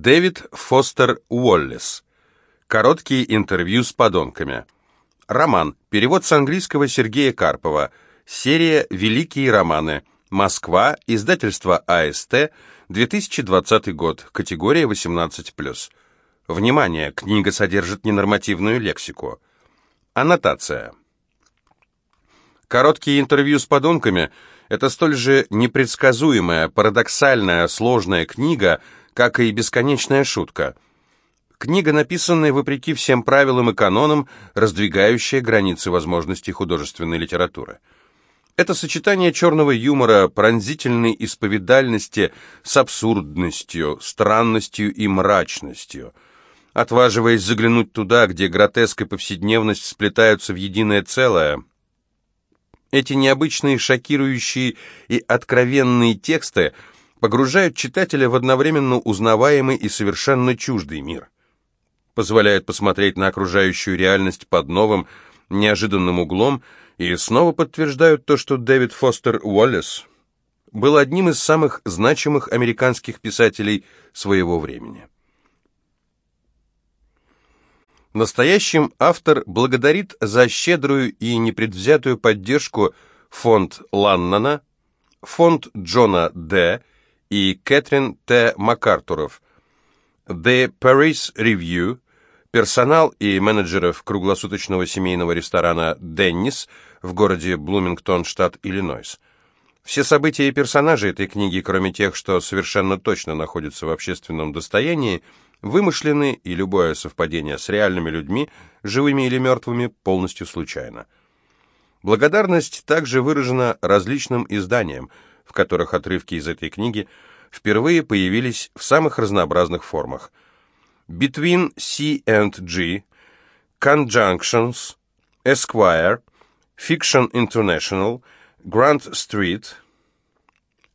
Дэвид Фостер Уоллес. Короткие интервью с подонками. Роман. Перевод с английского Сергея Карпова. Серия «Великие романы». Москва. Издательство АСТ. 2020 год. Категория 18+. Внимание! Книга содержит ненормативную лексику. Аннотация. Короткие интервью с подонками – это столь же непредсказуемая, парадоксальная, сложная книга, как и бесконечная шутка. Книга, написанная вопреки всем правилам и канонам, раздвигающая границы возможностей художественной литературы. Это сочетание черного юмора, пронзительной исповедальности с абсурдностью, странностью и мрачностью. Отваживаясь заглянуть туда, где гротеск и повседневность сплетаются в единое целое – эти необычные, шокирующие и откровенные тексты погружают читателя в одновременно узнаваемый и совершенно чуждый мир. Позволяют посмотреть на окружающую реальность под новым, неожиданным углом и снова подтверждают то, что Дэвид Фостер Уоллес был одним из самых значимых американских писателей своего времени. Настоящим автор благодарит за щедрую и непредвзятую поддержку фонд Ланнана, фонд Джона Д. и Кэтрин Т. МакАртуров, The Paris Review, персонал и менеджеров круглосуточного семейного ресторана «Деннис» в городе Блумингтон, штат Иллинойс. Все события и персонажи этой книги, кроме тех, что совершенно точно находятся в общественном достоянии, вымышлены, и любое совпадение с реальными людьми, живыми или мертвыми, полностью случайно. Благодарность также выражена различным изданиям, в которых отрывки из этой книги впервые появились в самых разнообразных формах. Between C and G, Conjunctions, Esquire, Fiction International, Grant Street,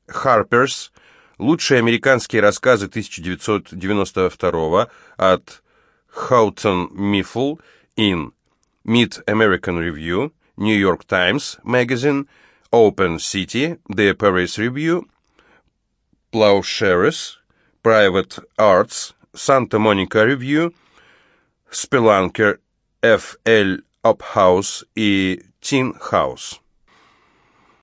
Harper's, Лучшие американские рассказы 1992 от Houghton Miffle in Mid American Review, New York Times Magazine, Open City, The Paris Review, Plowshares, Private Arts, Santa Monica Review, Spelunker, FL Uphouse и Teen House.